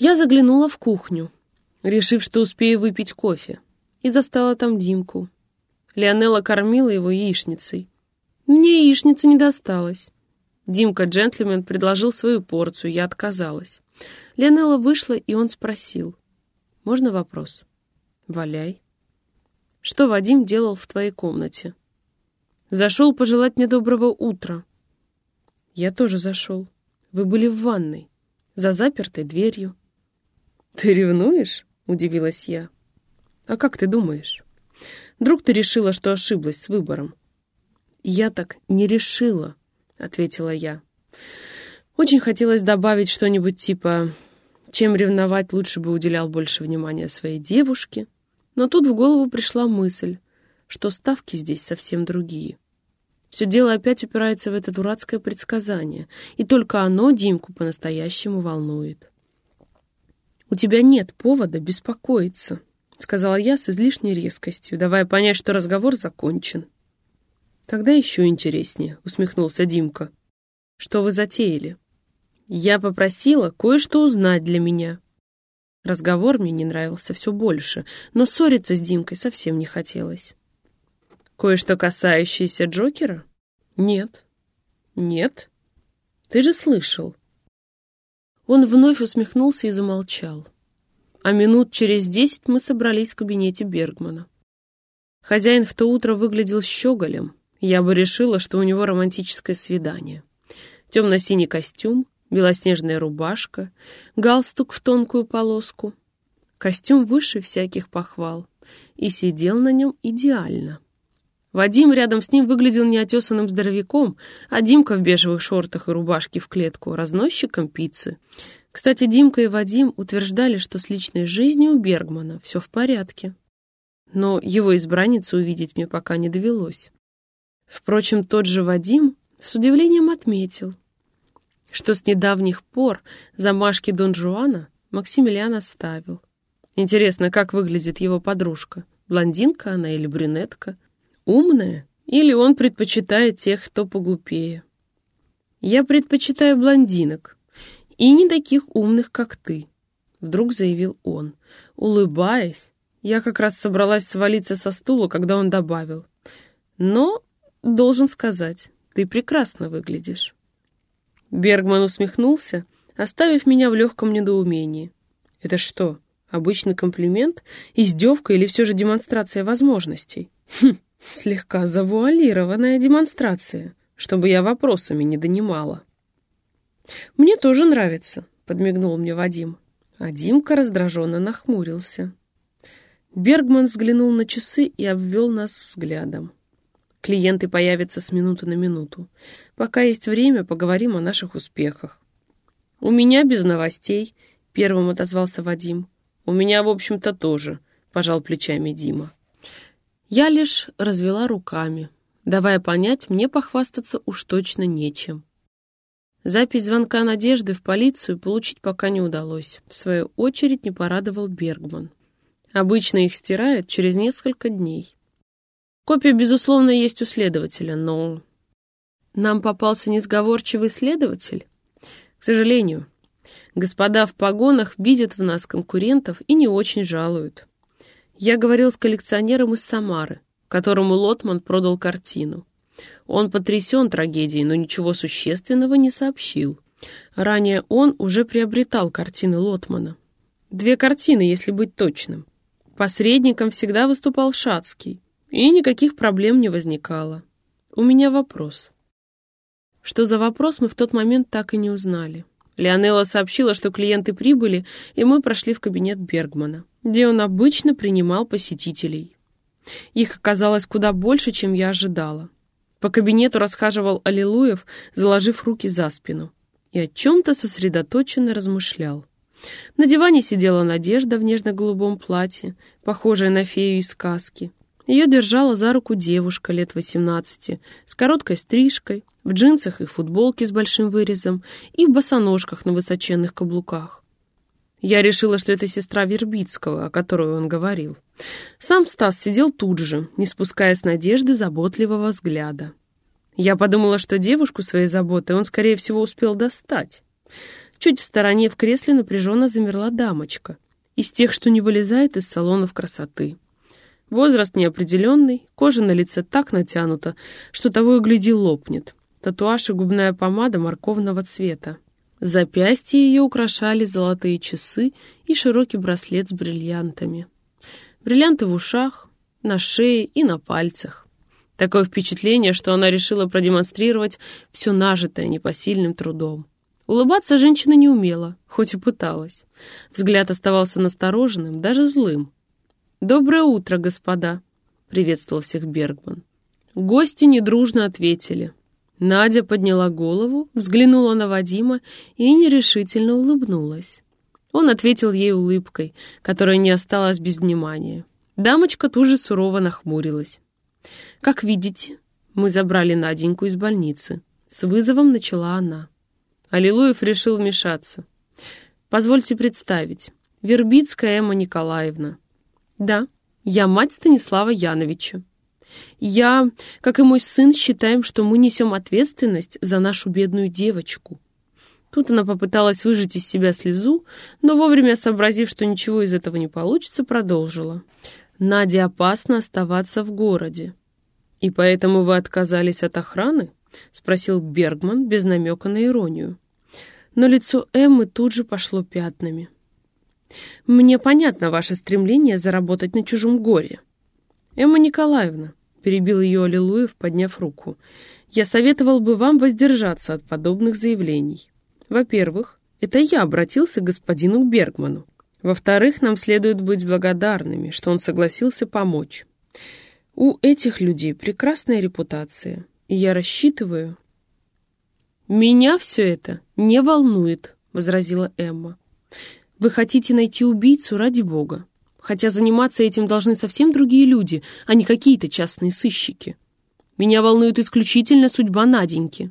Я заглянула в кухню, решив, что успею выпить кофе, и застала там Димку. Леонела кормила его яичницей. Мне яичницы не досталось. Димка-джентльмен предложил свою порцию, я отказалась. Леонела вышла, и он спросил. «Можно вопрос?» «Валяй». «Что Вадим делал в твоей комнате?» «Зашел пожелать мне доброго утра». «Я тоже зашел. Вы были в ванной, за запертой дверью». «Ты ревнуешь?» — удивилась я. «А как ты думаешь? Вдруг ты решила, что ошиблась с выбором?» «Я так не решила», — ответила я. Очень хотелось добавить что-нибудь типа «Чем ревновать, лучше бы уделял больше внимания своей девушке». Но тут в голову пришла мысль, что ставки здесь совсем другие. Все дело опять упирается в это дурацкое предсказание, и только оно Димку по-настоящему волнует. «У тебя нет повода беспокоиться», — сказала я с излишней резкостью, давая понять, что разговор закончен. «Тогда еще интереснее», — усмехнулся Димка. «Что вы затеяли?» «Я попросила кое-что узнать для меня». Разговор мне не нравился все больше, но ссориться с Димкой совсем не хотелось. «Кое-что касающееся Джокера?» «Нет». «Нет? Ты же слышал». Он вновь усмехнулся и замолчал. А минут через десять мы собрались в кабинете Бергмана. Хозяин в то утро выглядел щеголем. Я бы решила, что у него романтическое свидание. Темно-синий костюм, белоснежная рубашка, галстук в тонкую полоску. Костюм выше всяких похвал. И сидел на нем идеально. Вадим рядом с ним выглядел неотесанным здоровяком, а Димка в бежевых шортах и рубашке в клетку — разносчиком пиццы. Кстати, Димка и Вадим утверждали, что с личной жизнью Бергмана все в порядке. Но его избранницу увидеть мне пока не довелось. Впрочем, тот же Вадим с удивлением отметил, что с недавних пор замашки Дон Жуана Максимилиан оставил. Интересно, как выглядит его подружка? Блондинка она или брюнетка? Умная? Или он предпочитает тех, кто поглупее? Я предпочитаю блондинок. И не таких умных, как ты, вдруг заявил он. Улыбаясь, я как раз собралась свалиться со стула, когда он добавил. Но, должен сказать, ты прекрасно выглядишь. Бергман усмехнулся, оставив меня в легком недоумении. Это что, обычный комплимент, издевка или все же демонстрация возможностей? Хм, Слегка завуалированная демонстрация, чтобы я вопросами не донимала. «Мне тоже нравится», — подмигнул мне Вадим. А Димка раздраженно нахмурился. Бергман взглянул на часы и обвел нас взглядом. Клиенты появятся с минуты на минуту. Пока есть время, поговорим о наших успехах. «У меня без новостей», — первым отозвался Вадим. «У меня, в общем-то, тоже», — пожал плечами Дима. Я лишь развела руками, давая понять, мне похвастаться уж точно нечем. Запись звонка Надежды в полицию получить пока не удалось. В свою очередь не порадовал Бергман. Обычно их стирают через несколько дней. Копия, безусловно, есть у следователя, но... Нам попался несговорчивый следователь? К сожалению, господа в погонах видят в нас конкурентов и не очень жалуют. Я говорил с коллекционером из Самары, которому Лотман продал картину. Он потрясен трагедией, но ничего существенного не сообщил. Ранее он уже приобретал картины Лотмана. Две картины, если быть точным. Посредником всегда выступал Шацкий, и никаких проблем не возникало. У меня вопрос. Что за вопрос, мы в тот момент так и не узнали. Леонела сообщила, что клиенты прибыли, и мы прошли в кабинет Бергмана где он обычно принимал посетителей. Их оказалось куда больше, чем я ожидала. По кабинету расхаживал Аллилуев, заложив руки за спину, и о чем-то сосредоточенно размышлял. На диване сидела Надежда в нежно-голубом платье, похожая на фею из сказки. Ее держала за руку девушка лет 18, с короткой стрижкой, в джинсах и футболке с большим вырезом и в босоножках на высоченных каблуках. Я решила, что это сестра Вербицкого, о которой он говорил. Сам Стас сидел тут же, не спуская с надежды заботливого взгляда. Я подумала, что девушку своей заботы он, скорее всего, успел достать. Чуть в стороне в кресле напряженно замерла дамочка. Из тех, что не вылезает из салонов красоты. Возраст неопределенный, кожа на лице так натянута, что того и гляди лопнет. Татуаж и губная помада морковного цвета. Запястья ее украшали золотые часы и широкий браслет с бриллиантами. Бриллианты в ушах, на шее и на пальцах. Такое впечатление, что она решила продемонстрировать все нажитое непосильным трудом. Улыбаться женщина не умела, хоть и пыталась. Взгляд оставался настороженным, даже злым. «Доброе утро, господа!» — приветствовал всех Бергман. Гости недружно ответили. Надя подняла голову, взглянула на Вадима и нерешительно улыбнулась. Он ответил ей улыбкой, которая не осталась без внимания. Дамочка тут же сурово нахмурилась. «Как видите, мы забрали Наденьку из больницы». С вызовом начала она. Аллилуев решил вмешаться. «Позвольте представить. Вербицкая Эмма Николаевна». «Да, я мать Станислава Яновича. Я, как и мой сын, считаем, что мы несем ответственность за нашу бедную девочку». Тут она попыталась выжать из себя слезу, но вовремя сообразив, что ничего из этого не получится, продолжила. «Наде опасно оставаться в городе. «И поэтому вы отказались от охраны?» — спросил Бергман без намека на иронию. Но лицо Эммы тут же пошло пятнами. «Мне понятно ваше стремление заработать на чужом горе». «Эмма Николаевна», — перебил ее Аллилуев, подняв руку, «я советовал бы вам воздержаться от подобных заявлений. Во-первых, это я обратился к господину Бергману. Во-вторых, нам следует быть благодарными, что он согласился помочь. У этих людей прекрасная репутация, и я рассчитываю... «Меня все это не волнует», — возразила Эмма. «Вы хотите найти убийцу ради бога, хотя заниматься этим должны совсем другие люди, а не какие-то частные сыщики. Меня волнует исключительно судьба Наденьки.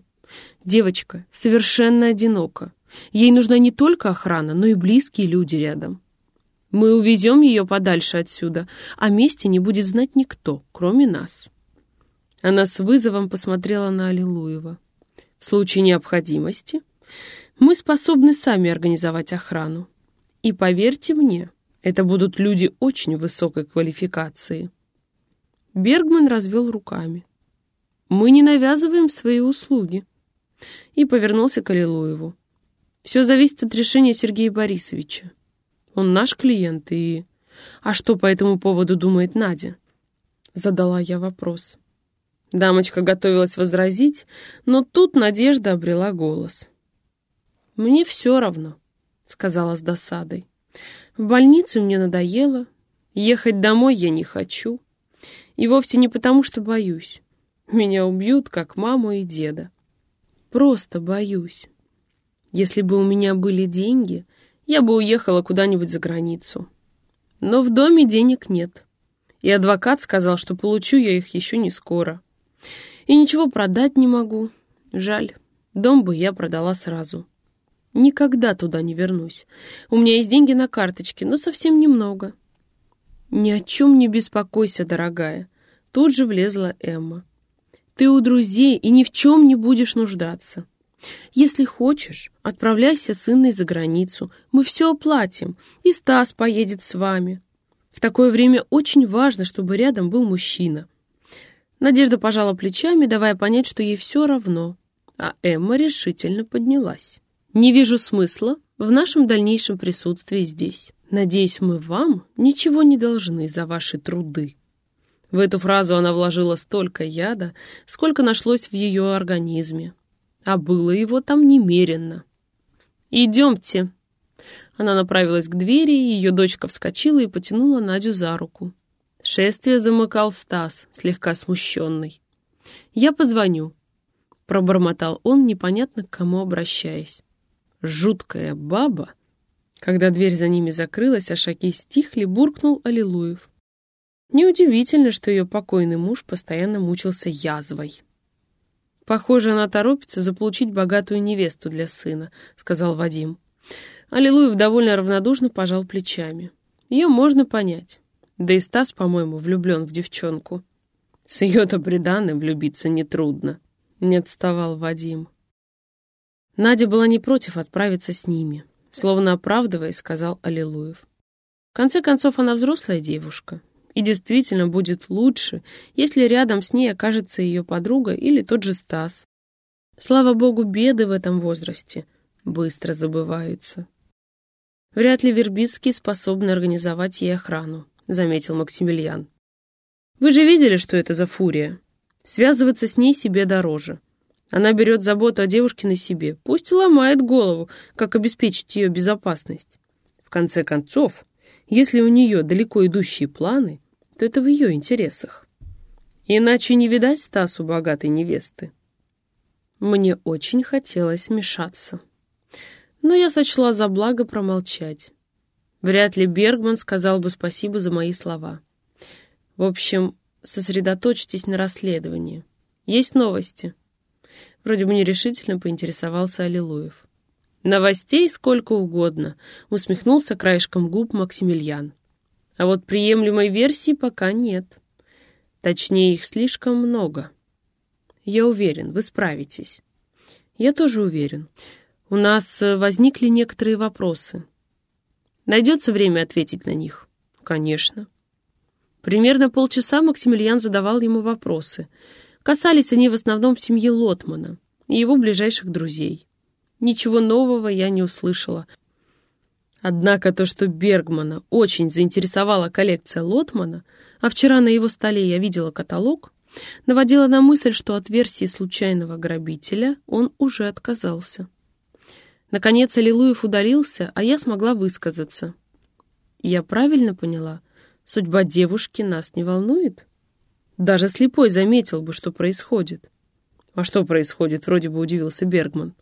Девочка совершенно одинока. Ей нужна не только охрана, но и близкие люди рядом. Мы увезем ее подальше отсюда, а месте не будет знать никто, кроме нас». Она с вызовом посмотрела на Аллилуева. «В случае необходимости мы способны сами организовать охрану. И поверьте мне, это будут люди очень высокой квалификации». Бергман развел руками. «Мы не навязываем свои услуги». И повернулся к Аллилуеву. «Все зависит от решения Сергея Борисовича. Он наш клиент, и... А что по этому поводу думает Надя? Задала я вопрос. Дамочка готовилась возразить, но тут Надежда обрела голос. «Мне все равно», — сказала с досадой. «В больнице мне надоело, ехать домой я не хочу. И вовсе не потому, что боюсь. Меня убьют, как маму и деда. Просто боюсь. Если бы у меня были деньги, я бы уехала куда-нибудь за границу. Но в доме денег нет. И адвокат сказал, что получу я их еще не скоро. И ничего продать не могу. Жаль, дом бы я продала сразу. Никогда туда не вернусь. У меня есть деньги на карточке, но совсем немного. Ни о чем не беспокойся, дорогая. Тут же влезла Эмма. Ты у друзей и ни в чем не будешь нуждаться. Если хочешь, отправляйся с Инной за границу. Мы все оплатим, и Стас поедет с вами. В такое время очень важно, чтобы рядом был мужчина. Надежда пожала плечами, давая понять, что ей все равно. А Эмма решительно поднялась. «Не вижу смысла в нашем дальнейшем присутствии здесь. Надеюсь, мы вам ничего не должны за ваши труды». В эту фразу она вложила столько яда, сколько нашлось в ее организме а было его там немерено. «Идемте!» Она направилась к двери, ее дочка вскочила и потянула Надю за руку. Шествие замыкал Стас, слегка смущенный. «Я позвоню», — пробормотал он, непонятно к кому обращаясь. «Жуткая баба!» Когда дверь за ними закрылась, а шаги стихли, буркнул Аллилуев. Неудивительно, что ее покойный муж постоянно мучился язвой. «Похоже, она торопится заполучить богатую невесту для сына», — сказал Вадим. Аллилуев довольно равнодушно пожал плечами. Ее можно понять. Да и Стас, по-моему, влюблен в девчонку. С ее-то приданным влюбиться нетрудно. Не отставал Вадим. Надя была не против отправиться с ними, словно оправдываясь, сказал Аллилуев. В конце концов, она взрослая девушка, и действительно будет лучше, если рядом с ней окажется ее подруга или тот же Стас. Слава богу, беды в этом возрасте быстро забываются. Вряд ли Вербицкий способны организовать ей охрану, заметил Максимилиан. Вы же видели, что это за фурия? Связываться с ней себе дороже. Она берет заботу о девушке на себе, пусть ломает голову, как обеспечить ее безопасность. В конце концов, если у нее далеко идущие планы, то это в ее интересах. Иначе не видать Стасу богатой невесты. Мне очень хотелось мешаться. Но я сочла за благо промолчать. Вряд ли Бергман сказал бы спасибо за мои слова. В общем, сосредоточьтесь на расследовании. Есть новости. Вроде бы нерешительно поинтересовался Аллилуев. Новостей сколько угодно, усмехнулся краешком губ Максимилиан. А вот приемлемой версии пока нет. Точнее, их слишком много. Я уверен, вы справитесь. Я тоже уверен. У нас э, возникли некоторые вопросы. Найдется время ответить на них? Конечно. Примерно полчаса Максимилиан задавал ему вопросы. Касались они в основном семьи Лотмана и его ближайших друзей. Ничего нового я не услышала — Однако то, что Бергмана очень заинтересовала коллекция Лотмана, а вчера на его столе я видела каталог, наводило на мысль, что от версии случайного грабителя он уже отказался. Наконец Аллилуев ударился, а я смогла высказаться. Я правильно поняла? Судьба девушки нас не волнует? Даже слепой заметил бы, что происходит. А что происходит, вроде бы удивился Бергман.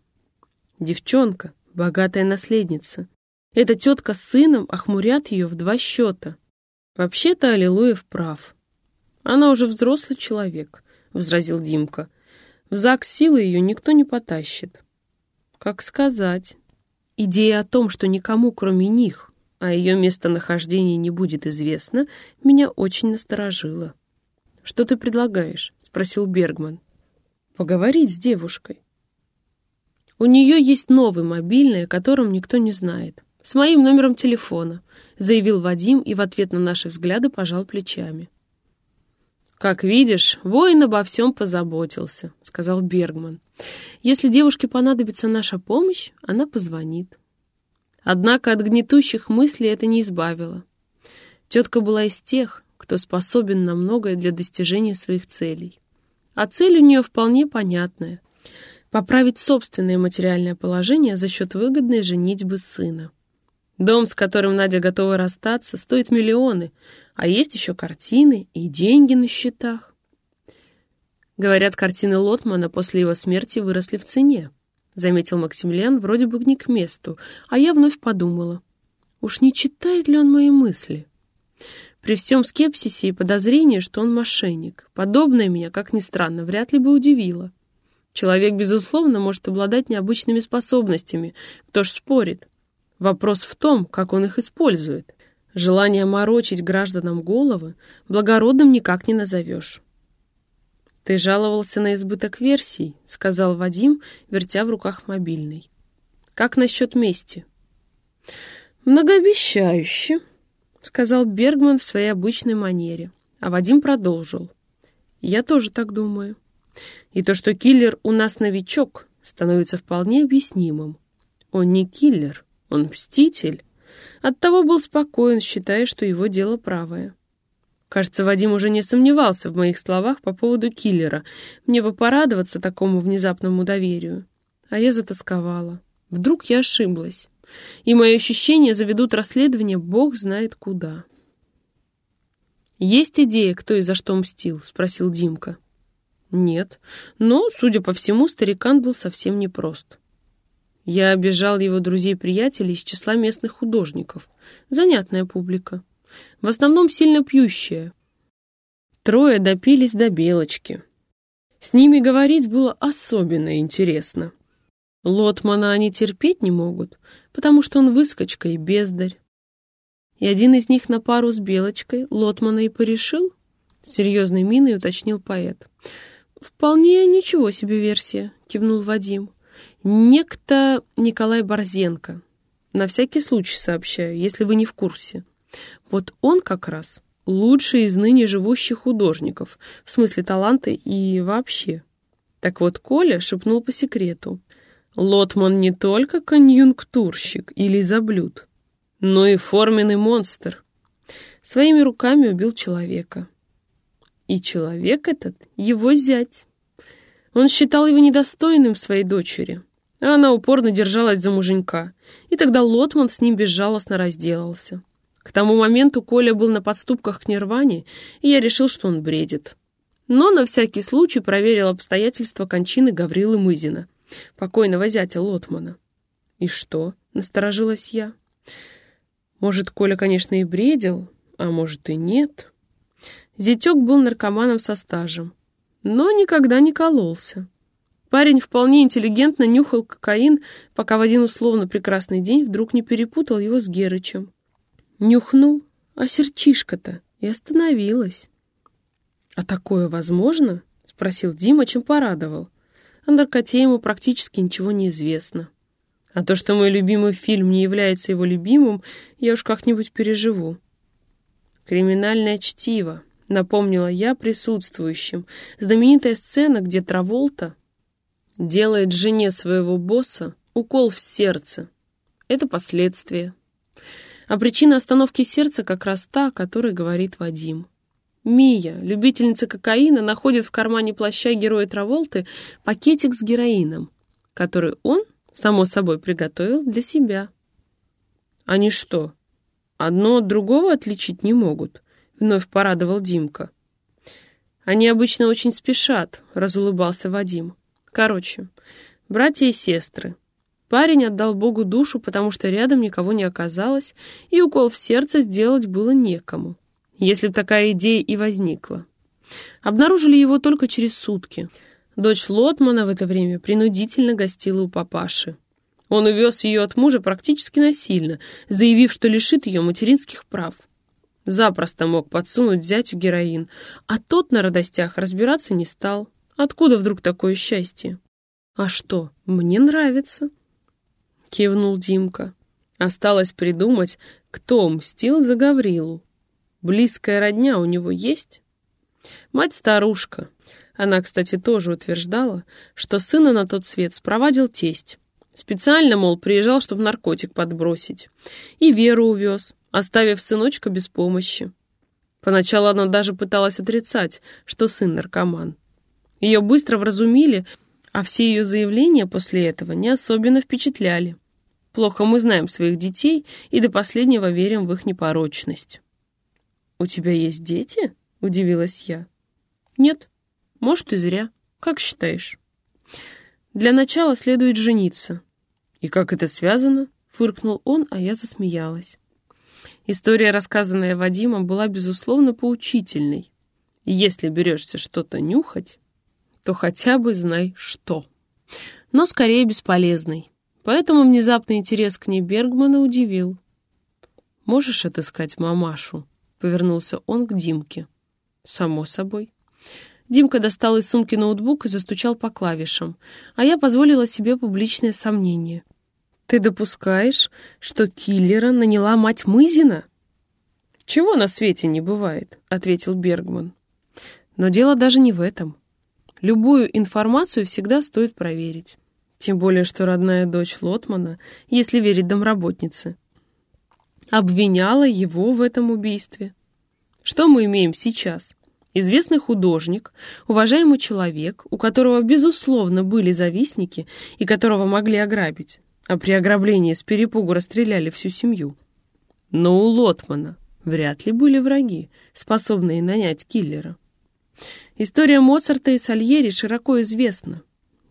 Девчонка, богатая наследница — эта тетка с сыном охмурят ее в два счета. Вообще-то Аллилуев прав. Она уже взрослый человек, — возразил Димка. В ЗАГС силы ее никто не потащит. Как сказать? Идея о том, что никому, кроме них, о ее местонахождении не будет известно, меня очень насторожила. «Что ты предлагаешь?» — спросил Бергман. «Поговорить с девушкой. У нее есть новый мобильный, о котором никто не знает с моим номером телефона», — заявил Вадим и в ответ на наши взгляды пожал плечами. «Как видишь, воин обо всем позаботился», — сказал Бергман. «Если девушке понадобится наша помощь, она позвонит». Однако от гнетущих мыслей это не избавило. Тетка была из тех, кто способен на многое для достижения своих целей. А цель у нее вполне понятная — поправить собственное материальное положение за счет выгодной женитьбы сына. Дом, с которым Надя готова расстаться, стоит миллионы, а есть еще картины и деньги на счетах. Говорят, картины Лотмана после его смерти выросли в цене, заметил Максимилиан вроде бы не к месту, а я вновь подумала. Уж не читает ли он мои мысли? При всем скепсисе и подозрении, что он мошенник, подобное меня, как ни странно, вряд ли бы удивило. Человек, безусловно, может обладать необычными способностями, кто ж спорит. Вопрос в том, как он их использует. Желание морочить гражданам головы благородным никак не назовешь. «Ты жаловался на избыток версий», — сказал Вадим, вертя в руках мобильный. «Как насчет мести?» «Многообещающе», — сказал Бергман в своей обычной манере, а Вадим продолжил. «Я тоже так думаю. И то, что киллер у нас новичок, становится вполне объяснимым. Он не киллер, он мститель. Оттого был спокоен, считая, что его дело правое. Кажется, Вадим уже не сомневался в моих словах по поводу киллера. Мне бы порадоваться такому внезапному доверию. А я затасковала. Вдруг я ошиблась. И мои ощущения заведут расследование бог знает куда. «Есть идея, кто и за что мстил?» — спросил Димка. «Нет, но, судя по всему, старикан был совсем непрост. Я обижал его друзей-приятелей из числа местных художников. Занятная публика. В основном сильно пьющая. Трое допились до белочки. С ними говорить было особенно интересно. Лотмана они терпеть не могут, потому что он выскочка и бездарь. И один из них на пару с Белочкой Лотмана и порешил? Серьезной миной уточнил поэт. «Вполне ничего себе версия», — кивнул Вадим. Некто Николай Борзенко. На всякий случай сообщаю, если вы не в курсе. Вот он как раз лучший из ныне живущих художников, в смысле таланта и вообще. Так вот, Коля шепнул по секрету. Лотман не только конъюнктурщик или заблюд, но и форменный монстр. Своими руками убил человека. И человек этот — его зять. Он считал его недостойным своей дочери, а она упорно держалась за муженька, и тогда Лотман с ним безжалостно разделался. К тому моменту Коля был на подступках к Нирване, и я решил, что он бредит. Но на всякий случай проверил обстоятельства кончины Гаврилы Мызина, покойного зятя Лотмана. «И что?» — насторожилась я. «Может, Коля, конечно, и бредил, а может и нет». Зятек был наркоманом со стажем, но никогда не кололся. Парень вполне интеллигентно нюхал кокаин, пока в один условно прекрасный день вдруг не перепутал его с Герычем. Нюхнул, а серчишка-то и остановилась. «А такое возможно?» — спросил Дима, чем порадовал. О наркоте ему практически ничего не известно. А то, что мой любимый фильм не является его любимым, я уж как-нибудь переживу. «Криминальное чтиво», — напомнила я присутствующим. Знаменитая сцена, где Траволта делает жене своего босса укол в сердце. Это последствия. А причина остановки сердца как раз та, о которой говорит Вадим. Мия, любительница кокаина, находит в кармане плаща героя Траволты пакетик с героином, который он, само собой, приготовил для себя. Они что, одно от другого отличить не могут? Вновь порадовал Димка. Они обычно очень спешат, разулыбался Вадим. Короче, братья и сестры. Парень отдал Богу душу, потому что рядом никого не оказалось, и укол в сердце сделать было некому если бы такая идея и возникла. Обнаружили его только через сутки. Дочь Лотмана в это время принудительно гостила у папаши. Он увез ее от мужа практически насильно, заявив, что лишит ее материнских прав. Запросто мог подсунуть зятю героин, а тот на радостях разбираться не стал. Откуда вдруг такое счастье? «А что, мне нравится», — кивнул Димка. Осталось придумать, кто мстил за Гаврилу. Близкая родня у него есть? Мать старушка. Она, кстати, тоже утверждала, что сына на тот свет спровадил тесть. Специально, мол, приезжал, чтобы наркотик подбросить. И Веру увез, оставив сыночка без помощи. Поначалу она даже пыталась отрицать, что сын наркоман. Ее быстро вразумили, а все ее заявления после этого не особенно впечатляли. Плохо мы знаем своих детей и до последнего верим в их непорочность. «У тебя есть дети?» — удивилась я. «Нет. Может, и зря. Как считаешь?» «Для начала следует жениться». «И как это связано?» — фыркнул он, а я засмеялась. История, рассказанная Вадимом, была, безусловно, поучительной. если берешься что-то нюхать, то хотя бы знай, что. Но скорее бесполезной. Поэтому внезапный интерес к ней Бергмана удивил. «Можешь отыскать мамашу?» Повернулся он к Димке. Само собой. Димка достал из сумки ноутбук и застучал по клавишам, а я позволила себе публичное сомнение. «Ты допускаешь, что киллера наняла мать Мызина?» «Чего на свете не бывает», — ответил Бергман. «Но дело даже не в этом. Любую информацию всегда стоит проверить. Тем более, что родная дочь Лотмана, если верить домработнице, обвиняла его в этом убийстве. Что мы имеем сейчас? Известный художник, уважаемый человек, у которого, безусловно, были завистники и которого могли ограбить, а при ограблении с перепугу расстреляли всю семью. Но у Лотмана вряд ли были враги, способные нанять киллера. История Моцарта и Сальери широко известна,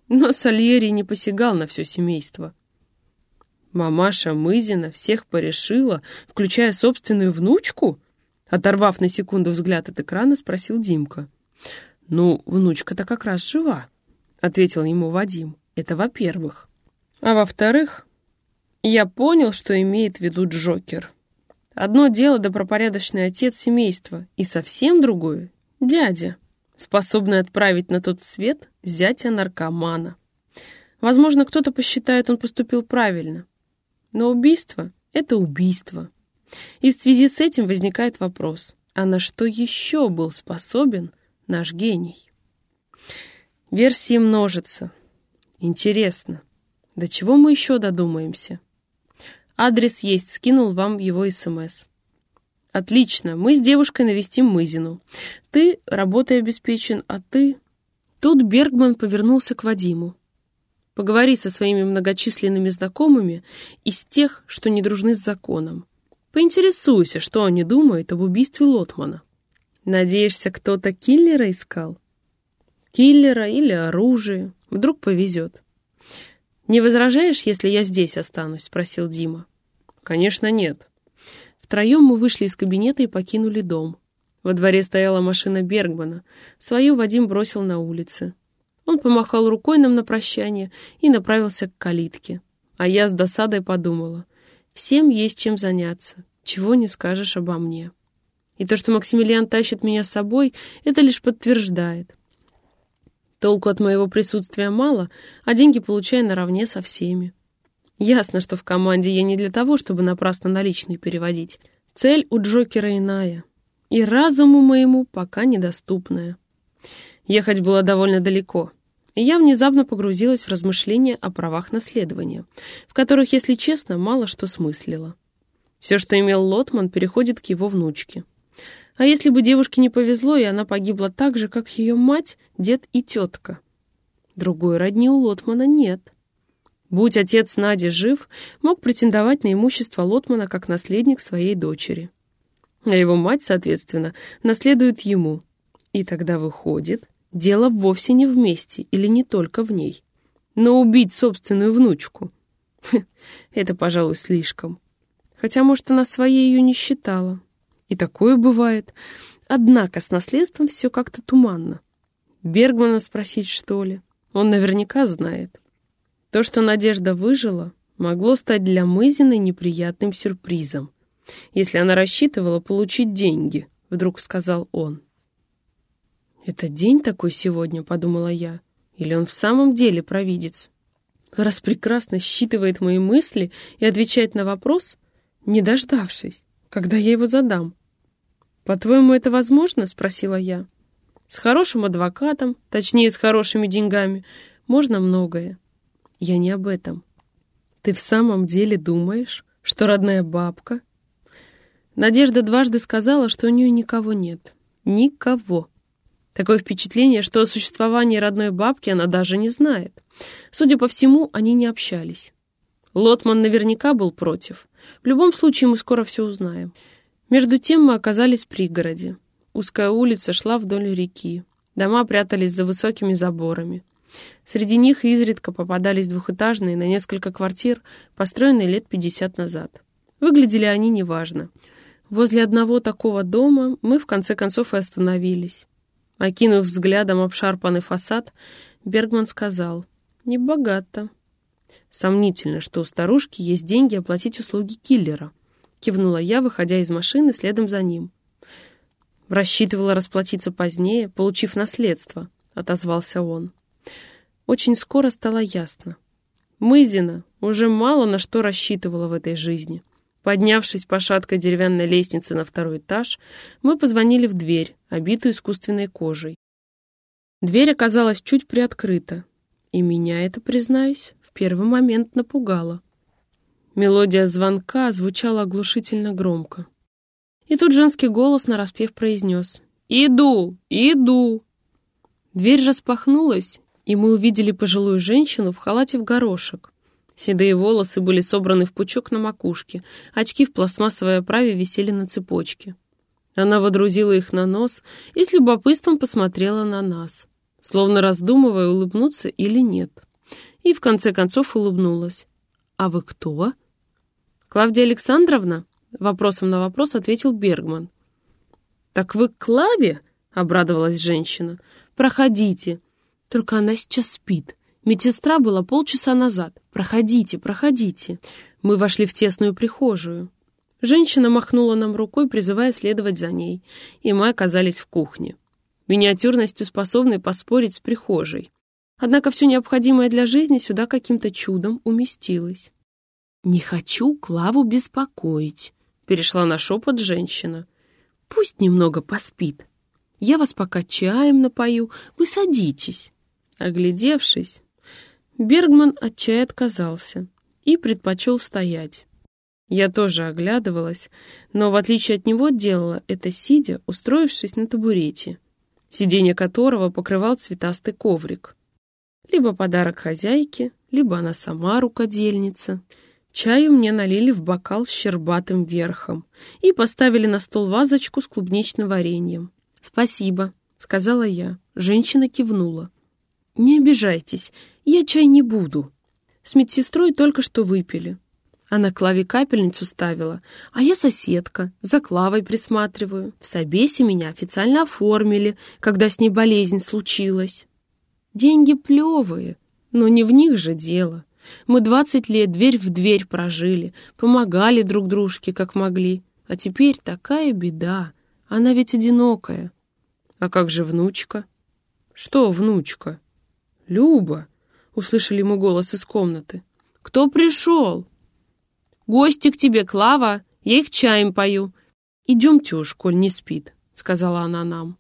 но Сальери не посягал на все семейство. Мамаша Мызина всех порешила, включая собственную внучку? Оторвав на секунду взгляд от экрана, спросил Димка. «Ну, внучка-то как раз жива», — ответил ему Вадим. «Это во-первых. А во-вторых, я понял, что имеет в виду Джокер. Одно дело добропорядочный отец семейства, и совсем другое — дядя, способный отправить на тот свет зятя наркомана». Возможно, кто-то посчитает, он поступил правильно. Но убийство — это убийство. И в связи с этим возникает вопрос, а на что еще был способен наш гений? Версии множатся. Интересно, до чего мы еще додумаемся? Адрес есть, скинул вам его СМС. Отлично, мы с девушкой навестим Мызину. Ты работой обеспечен, а ты... Тут Бергман повернулся к Вадиму. Поговори со своими многочисленными знакомыми из тех, что не дружны с законом. Поинтересуйся, что они думают об убийстве Лотмана. Надеешься, кто-то киллера искал? Киллера или оружие? Вдруг повезет. «Не возражаешь, если я здесь останусь?» — спросил Дима. «Конечно, нет». Втроем мы вышли из кабинета и покинули дом. Во дворе стояла машина Бергмана. Свою Вадим бросил на улице. Он помахал рукой нам на прощание и направился к калитке. А я с досадой подумала. Всем есть чем заняться. Чего не скажешь обо мне. И то, что Максимилиан тащит меня с собой, это лишь подтверждает. Толку от моего присутствия мало, а деньги получаю наравне со всеми. Ясно, что в команде я не для того, чтобы напрасно наличные переводить. Цель у Джокера иная. И разуму моему пока недоступная. Ехать было довольно далеко, и я внезапно погрузилась в размышления о правах наследования, в которых, если честно, мало что смыслила. Все, что имел Лотман, переходит к его внучке. А если бы девушке не повезло, и она погибла так же, как ее мать, дед и тетка? Другой родни у Лотмана нет. Будь отец Нади жив, мог претендовать на имущество Лотмана как наследник своей дочери. А его мать, соответственно, наследует ему. И тогда выходит, Дело вовсе не вместе или не только в ней. Но убить собственную внучку — это, пожалуй, слишком. Хотя, может, она своей ее не считала. И такое бывает. Однако с наследством все как-то туманно. Бергмана спросить, что ли? Он наверняка знает. То, что Надежда выжила, могло стать для Мызиной неприятным сюрпризом. Если она рассчитывала получить деньги, вдруг сказал он. «Это день такой сегодня», — подумала я. «Или он в самом деле провидец?» Раз прекрасно считывает мои мысли и отвечает на вопрос, не дождавшись, когда я его задам. «По-твоему, это возможно?» — спросила я. «С хорошим адвокатом, точнее, с хорошими деньгами, можно многое. Я не об этом. Ты в самом деле думаешь, что родная бабка...» Надежда дважды сказала, что у нее никого нет. Никого. Такое впечатление, что о существовании родной бабки она даже не знает. Судя по всему, они не общались. Лотман наверняка был против. В любом случае, мы скоро все узнаем. Между тем мы оказались в пригороде. Узкая улица шла вдоль реки. Дома прятались за высокими заборами. Среди них изредка попадались двухэтажные на несколько квартир, построенные лет 50 назад. Выглядели они неважно. Возле одного такого дома мы в конце концов и остановились. Окинув взглядом обшарпанный фасад, Бергман сказал, «Небогато». «Сомнительно, что у старушки есть деньги оплатить услуги киллера», кивнула я, выходя из машины следом за ним. Рассчитывала расплатиться позднее, получив наследство, отозвался он. Очень скоро стало ясно. Мызина уже мало на что рассчитывала в этой жизни. Поднявшись по шаткой деревянной лестнице на второй этаж, мы позвонили в дверь, обитую искусственной кожей. Дверь оказалась чуть приоткрыта, и меня это, признаюсь, в первый момент напугало. Мелодия звонка звучала оглушительно громко. И тут женский голос нараспев произнес «Иду! Иду!». Дверь распахнулась, и мы увидели пожилую женщину в халате в горошек. Седые волосы были собраны в пучок на макушке, очки в пластмассовой оправе висели на цепочке. Она водрузила их на нос и с любопытством посмотрела на нас, словно раздумывая, улыбнуться или нет. И в конце концов улыбнулась. «А вы кто?» «Клавдия Александровна?» — вопросом на вопрос ответил Бергман. «Так вы к Клаве?» — обрадовалась женщина. «Проходите. Только она сейчас спит. Медсестра была полчаса назад. Проходите, проходите. Мы вошли в тесную прихожую. Женщина махнула нам рукой, призывая следовать за ней, и мы оказались в кухне. Миниатюрностью способной поспорить с прихожей. Однако все необходимое для жизни сюда каким-то чудом уместилось. «Не хочу Клаву беспокоить», — перешла на шепот женщина. «Пусть немного поспит. Я вас пока чаем напою, вы садитесь». Оглядевшись, Бергман от отказался и предпочел стоять. Я тоже оглядывалась, но, в отличие от него, делала это сидя, устроившись на табурете, сиденье которого покрывал цветастый коврик. Либо подарок хозяйке, либо она сама рукодельница. Чаю мне налили в бокал с щербатым верхом и поставили на стол вазочку с клубничным вареньем. «Спасибо», — сказала я. Женщина кивнула. «Не обижайтесь, я чай не буду. С медсестрой только что выпили. Она Клаве капельницу ставила, а я соседка, за Клавой присматриваю. В Собесе меня официально оформили, когда с ней болезнь случилась. Деньги плевые, но не в них же дело. Мы двадцать лет дверь в дверь прожили, помогали друг дружке, как могли. А теперь такая беда. Она ведь одинокая. А как же внучка? Что внучка? Люба. Услышали мы голос из комнаты. «Кто пришел?» «Гости к тебе, Клава. Я их чаем пою. Идемте уж, коль не спит», — сказала она нам.